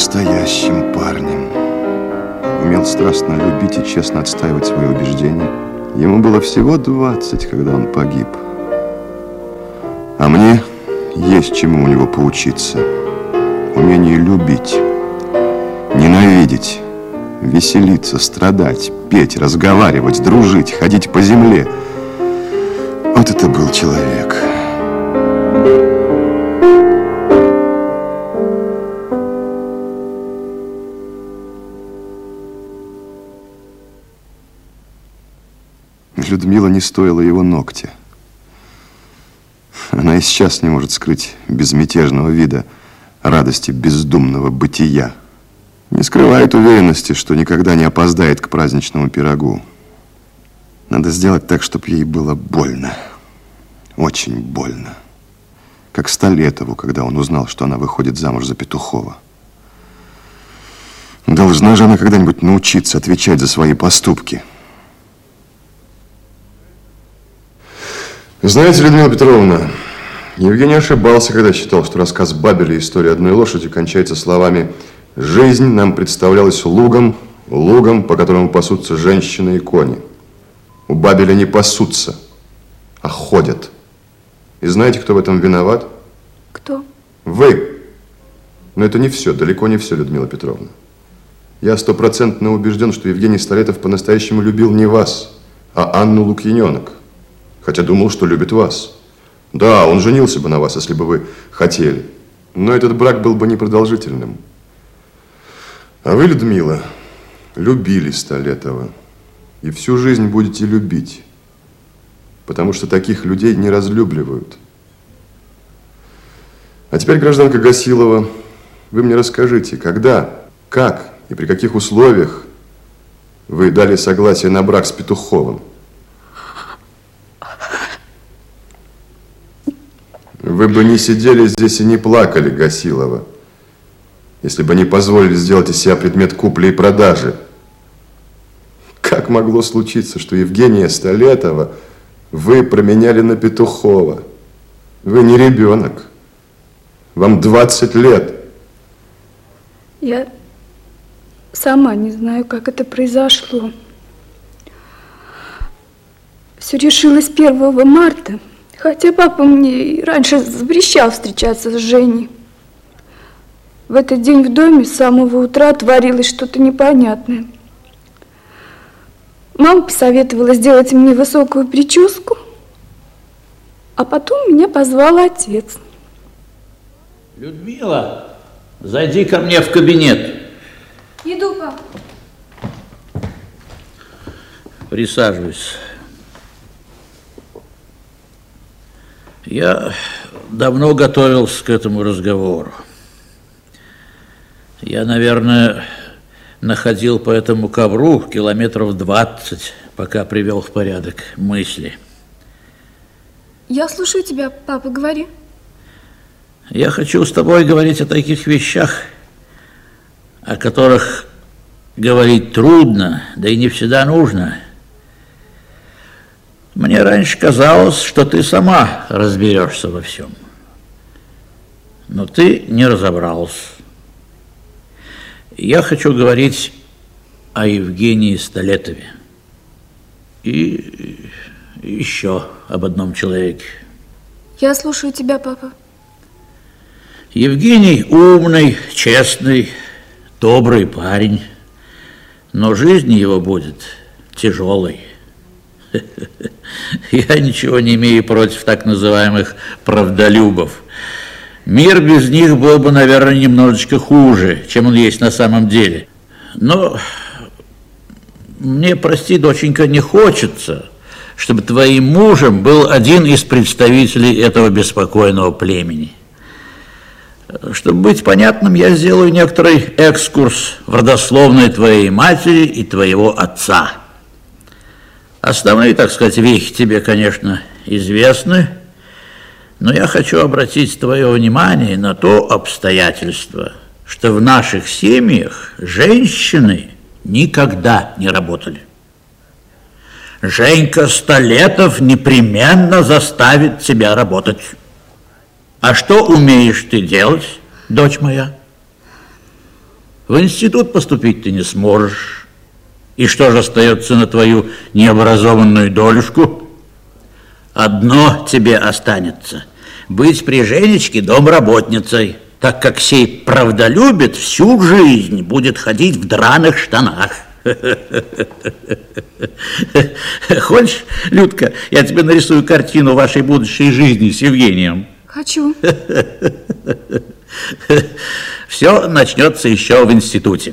настоящим парнем. Умел страстно любить и честно отстаивать свои убеждения. Ему было всего 20, когда он погиб. А мне есть чему у него поучиться. Умение любить, ненавидеть, веселиться, страдать, петь, разговаривать, дружить, ходить по земле. Вот это был человек. Людмила не стоила его ногтя. Она и сейчас не может скрыть безмятежного вида радости бездумного бытия. Не скрывает уверенности, что никогда не опоздает к праздничному пирогу. Надо сделать так, чтобы ей было больно. Очень больно. Как Столетову, когда он узнал, что она выходит замуж за Петухова. Должна же она когда-нибудь научиться отвечать за свои поступки. Знаете, Людмила Петровна, Евгений ошибался, когда считал, что рассказ Бабеля «История одной лошади» кончается словами «Жизнь нам представлялась лугом, лугом, по которому пасутся женщины и кони». У Бабеля не пасутся, а ходят. И знаете, кто в этом виноват? Кто? Вы. Но это не все, далеко не все, Людмила Петровна. Я стопроцентно убежден, что Евгений Столетов по-настоящему любил не вас, а Анну Лукьяненок хотя думал, что любит вас. Да, он женился бы на вас, если бы вы хотели. Но этот брак был бы непродолжительным. А вы, Людмила, любили Столетова. И всю жизнь будете любить. Потому что таких людей не разлюбливают. А теперь, гражданка Гасилова, вы мне расскажите, когда, как и при каких условиях вы дали согласие на брак с Петуховым? Вы бы не сидели здесь и не плакали, Гасилова, если бы не позволили сделать из себя предмет купли и продажи. Как могло случиться, что Евгения Столетова вы променяли на Петухова? Вы не ребенок. Вам 20 лет. Я сама не знаю, как это произошло. Все решилось 1 марта. Хотя папа мне раньше запрещал встречаться с Женей. В этот день в доме с самого утра творилось что-то непонятное. Мама посоветовала сделать мне высокую прическу, а потом меня позвал отец. Людмила, зайди ко мне в кабинет. Иду, папа. Присаживайся. Я давно готовился к этому разговору. Я, наверное, находил по этому ковру километров 20, пока привел в порядок мысли. Я слушаю тебя, папа, говори. Я хочу с тобой говорить о таких вещах, о которых говорить трудно, да и не всегда нужно – мне раньше казалось, что ты сама разберешься во всем. Но ты не разобрался. Я хочу говорить о Евгении Столетове. И еще об одном человеке. Я слушаю тебя, папа. Евгений умный, честный, добрый парень, но жизнь его будет тяжелой. Я ничего не имею против так называемых правдолюбов. Мир без них был бы, наверное, немножечко хуже, чем он есть на самом деле. Но мне, прости, доченька, не хочется, чтобы твоим мужем был один из представителей этого беспокойного племени. Чтобы быть понятным, я сделаю некоторый экскурс в родословной твоей матери и твоего отца – Основные, так сказать, вехи тебе, конечно, известны, но я хочу обратить твое внимание на то обстоятельство, что в наших семьях женщины никогда не работали. Женька Столетов непременно заставит тебя работать. А что умеешь ты делать, дочь моя? В институт поступить ты не сможешь. И что же остается на твою необразованную долюшку? Одно тебе останется – быть при Женечке домработницей, так как сей правдолюбит всю жизнь будет ходить в драных штанах. Хочешь, Людка, я тебе нарисую картину вашей будущей жизни с Евгением? Хочу. Все начнется еще в институте.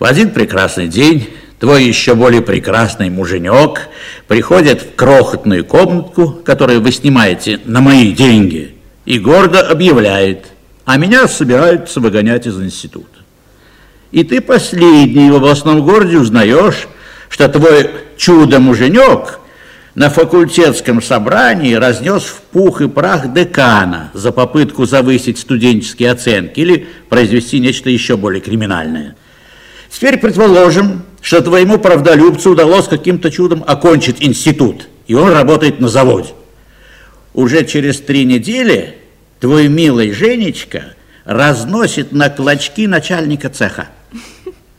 В один прекрасный день твой еще более прекрасный муженек приходит в крохотную комнатку, которую вы снимаете на мои деньги, и гордо объявляет, а меня собираются выгонять из института. И ты последний в областном городе узнаешь, что твой чудо-муженек на факультетском собрании разнес в пух и прах декана за попытку завысить студенческие оценки или произвести нечто еще более криминальное. Теперь предположим, что твоему правдолюбцу удалось каким-то чудом окончить институт, и он работает на заводе. Уже через три недели твой милый Женечка разносит на клочки начальника цеха.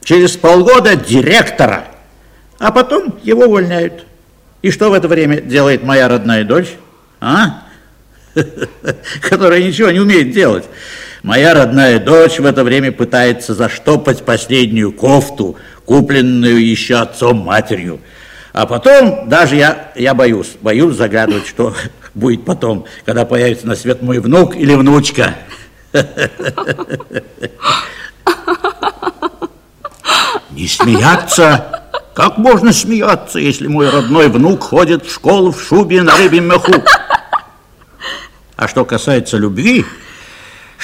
Через полгода директора, а потом его увольняют. И что в это время делает моя родная дочь? А? Которая ничего не умеет делать. Моя родная дочь в это время пытается заштопать последнюю кофту, купленную еще отцом-матерью. А потом даже я, я боюсь, боюсь загадывать, что будет потом, когда появится на свет мой внук или внучка. Не смеяться? Как можно смеяться, если мой родной внук ходит в школу в шубе на рыбьем меху? А что касается любви,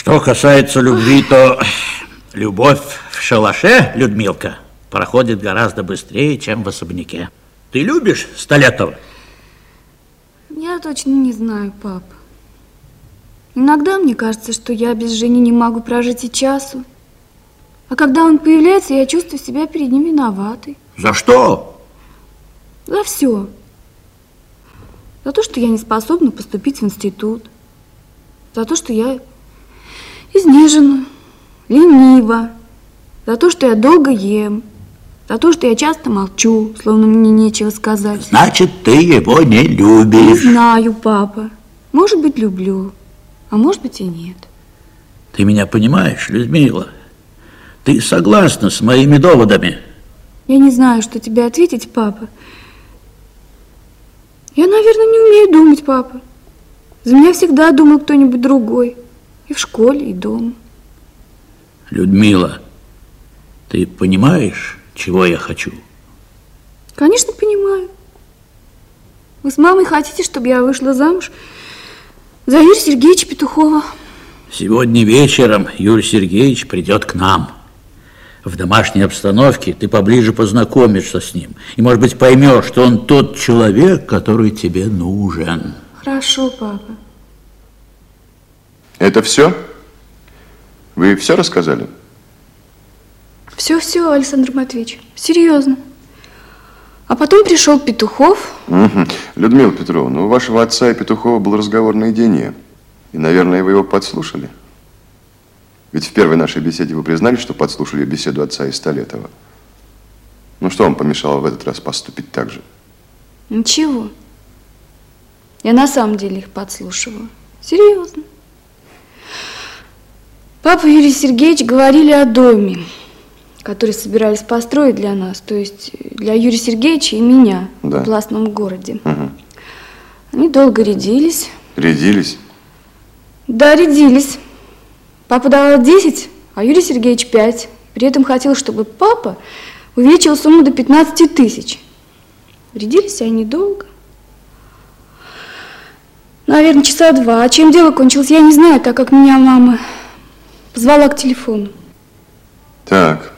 что касается любви, то любовь в шалаше, Людмилка, проходит гораздо быстрее, чем в особняке. Ты любишь Столетова? Я точно не знаю, пап. Иногда мне кажется, что я без Жени не могу прожить и часу. А когда он появляется, я чувствую себя перед ним виноватой. За что? За все. За то, что я не способна поступить в институт. За то, что я изнежена, ленива. За то, что я долго ем. За то, что я часто молчу, словно мне нечего сказать. Значит, ты его не Не любишь. знаю, папа. Может быть, люблю, а может быть и нет. Ты меня понимаешь, Людмила? Ты согласна с моими доводами? Я не знаю, что тебе ответить, папа. Я, наверное, не умею думать, папа. За меня всегда думал кто-нибудь другой. И в школе, и дома. Людмила, ты понимаешь, чего я хочу? Конечно, понимаю. Вы с мамой хотите, чтобы я вышла замуж за Юрия Сергеевича Петухова? Сегодня вечером Юрий Сергеевич придет к нам. В домашней обстановке ты поближе познакомишься с ним. И, может быть, поймешь, что он тот человек, который тебе нужен. Хорошо, папа. Это все? Вы все рассказали? Все-все, Александр Матвеевич, серьезно. А потом пришел Петухов. Мгм. Людмила Петровна, у вашего отца и Петухова был разговор наедине. И, наверное, вы его подслушали. Ведь в первой нашей беседе вы признали, что подслушали беседу отца и Столетова. Ну что вам помешало в этот раз поступить так же? Ничего. Я на самом деле их подслушиваю. Серьезно. Папа Юрий Сергеевич говорили о доме, который собирались построить для нас, то есть для Юрия Сергеевича и меня Да. в областном городе. Мгм. Они долго рядились. Рядились? Да, рядились. Папа давал 10, а Юрий Сергеевич 5. При этом хотел, чтобы папа увеличил сумму до 15 тысяч. Рядились они долго. Наверное, часа два. А чем дело кончилось, я не знаю, так как меня мама позвала к телефону. Так.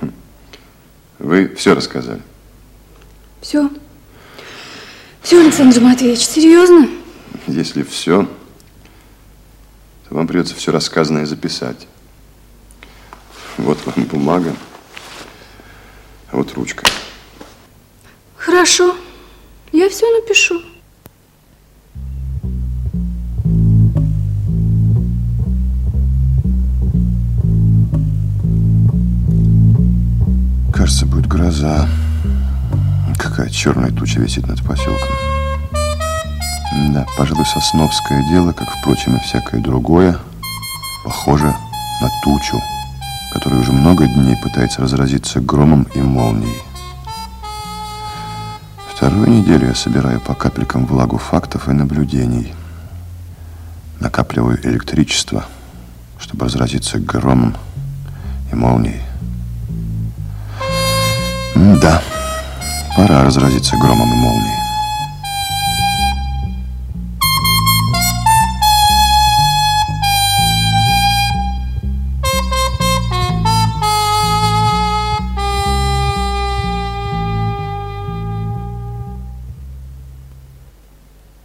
Хм. Вы все рассказали. Все. Все, Александр Матвеевич, серьезно? Если все, то вам придется все рассказанное записать. Вот вам бумага, а вот ручка. Хорошо. Я все напишу. Кажется, будет гроза. Какая черная туча висит над поселком. Да, пожалуй, сосновское дело, как, впрочем, и всякое другое, похоже на тучу, которая уже много дней пытается разразиться громом и молнией. Вторую неделю я собираю по капелькам влагу фактов и наблюдений. Накапливаю электричество, чтобы разразиться громом и молнией. Пора разразиться громом и молнией.